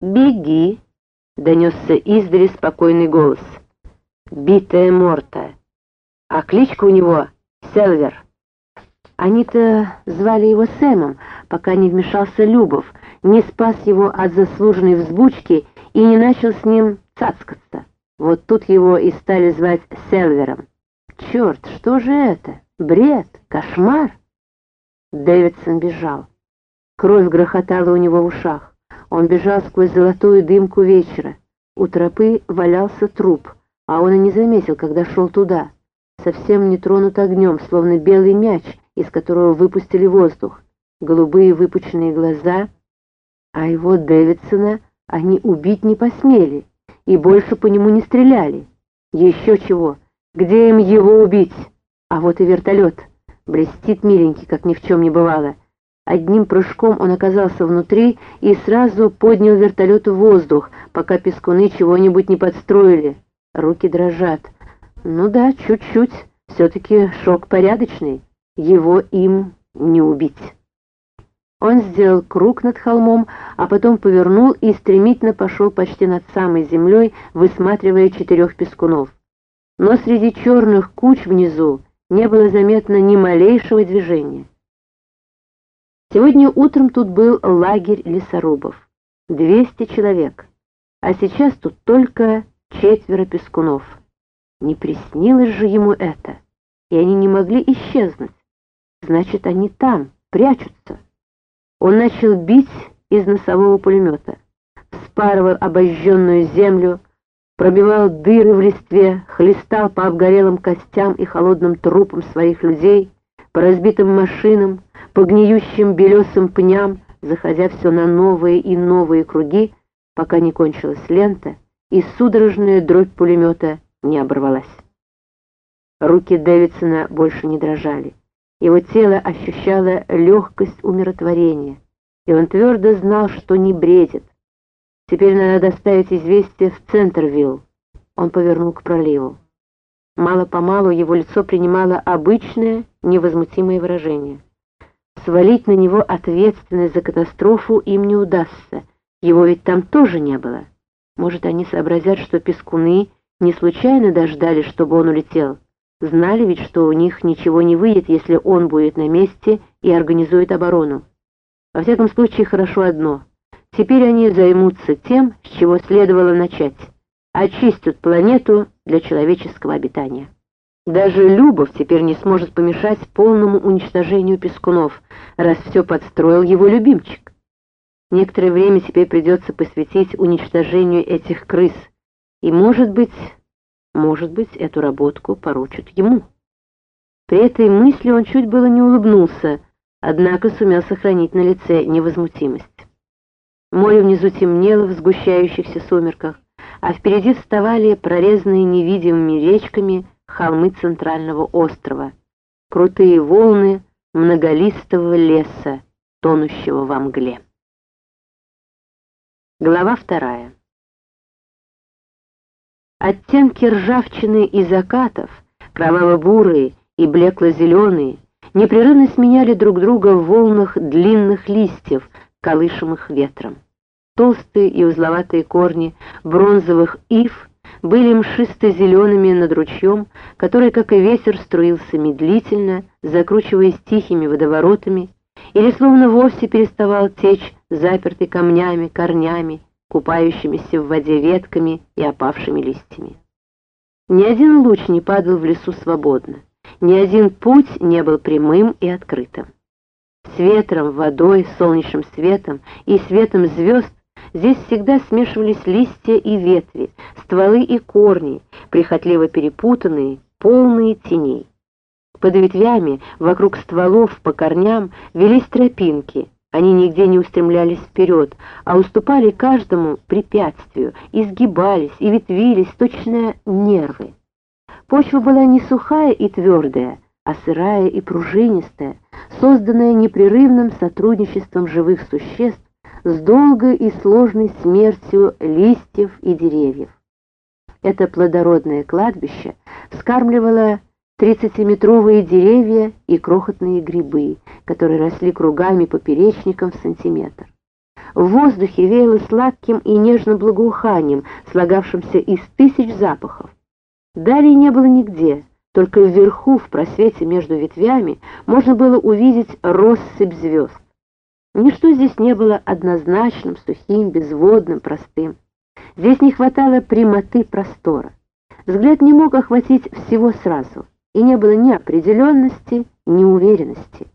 «Беги!» — донесся издали спокойный голос. «Битая Морта!» А кличка у него — Селвер. Они-то звали его Сэмом, пока не вмешался Любов, не спас его от заслуженной взбучки и не начал с ним цацкаться. Вот тут его и стали звать Селвером. Черт, что же это? Бред? Кошмар? Дэвидсон бежал. Кровь грохотала у него в ушах. Он бежал сквозь золотую дымку вечера. У тропы валялся труп, а он и не заметил, когда шел туда. Совсем не тронут огнем, словно белый мяч, из которого выпустили воздух. Голубые выпученные глаза, а его Дэвидсона они убить не посмели и больше по нему не стреляли. Еще чего, где им его убить? А вот и вертолет. Блестит миленький, как ни в чем не бывало. Одним прыжком он оказался внутри и сразу поднял вертолет в воздух, пока пескуны чего-нибудь не подстроили. Руки дрожат. Ну да, чуть-чуть. Все-таки шок порядочный. Его им не убить. Он сделал круг над холмом, а потом повернул и стремительно пошел почти над самой землей, высматривая четырех пескунов. Но среди черных куч внизу не было заметно ни малейшего движения. Сегодня утром тут был лагерь лесорубов. Двести человек. А сейчас тут только четверо пескунов. Не приснилось же ему это. И они не могли исчезнуть. Значит, они там, прячутся. Он начал бить из носового пулемета. Вспарывал обожженную землю, пробивал дыры в листве, хлестал по обгорелым костям и холодным трупам своих людей, по разбитым машинам, по гниющим белесым пням, заходя все на новые и новые круги, пока не кончилась лента, и судорожная дробь пулемета не оборвалась. Руки Дэвидсона больше не дрожали. Его тело ощущало легкость умиротворения, и он твердо знал, что не бредит. Теперь надо доставить известие в Центрвилл. Он повернул к проливу. Мало-помалу его лицо принимало обычное, невозмутимое выражение. Свалить на него ответственность за катастрофу им не удастся, его ведь там тоже не было. Может, они сообразят, что пескуны не случайно дождались, чтобы он улетел. Знали ведь, что у них ничего не выйдет, если он будет на месте и организует оборону. Во всяком случае, хорошо одно. Теперь они займутся тем, с чего следовало начать. Очистят планету для человеческого обитания. Даже Любов теперь не сможет помешать полному уничтожению Пескунов, раз все подстроил его любимчик. Некоторое время теперь придется посвятить уничтожению этих крыс, и, может быть, может быть, эту работку поручат ему. При этой мысли он чуть было не улыбнулся, однако сумел сохранить на лице невозмутимость. Море внизу темнело в сгущающихся сумерках, а впереди вставали прорезанные невидимыми речками холмы центрального острова, крутые волны многолистого леса, тонущего во мгле. Глава вторая. Оттенки ржавчины и закатов, кроваво-бурые и блекло-зеленые, непрерывно сменяли друг друга в волнах длинных листьев, колышемых ветром. Толстые и узловатые корни бронзовых ив были мшисто-зелеными над ручьем, который, как и ветер, струился медлительно, закручиваясь тихими водоворотами, или словно вовсе переставал течь, запертый камнями, корнями, купающимися в воде ветками и опавшими листьями. Ни один луч не падал в лесу свободно, ни один путь не был прямым и открытым. С ветром, водой, солнечным светом и светом звезд Здесь всегда смешивались листья и ветви, стволы и корни, прихотливо перепутанные, полные теней. Под ветвями, вокруг стволов, по корням велись тропинки. Они нигде не устремлялись вперед, а уступали каждому препятствию, изгибались и ветвились, точно нервы. Почва была не сухая и твердая, а сырая и пружинистая, созданная непрерывным сотрудничеством живых существ, с долгой и сложной смертью листьев и деревьев. Это плодородное кладбище вскармливало тридцатиметровые деревья и крохотные грибы, которые росли кругами поперечником в сантиметр. В воздухе веяло сладким и нежным благоуханием, слагавшимся из тысяч запахов. Далее не было нигде, только вверху, в просвете между ветвями, можно было увидеть россыпь звезд. Ничто здесь не было однозначным, сухим, безводным, простым. Здесь не хватало прямоты простора. Взгляд не мог охватить всего сразу, и не было ни определенности, ни уверенности.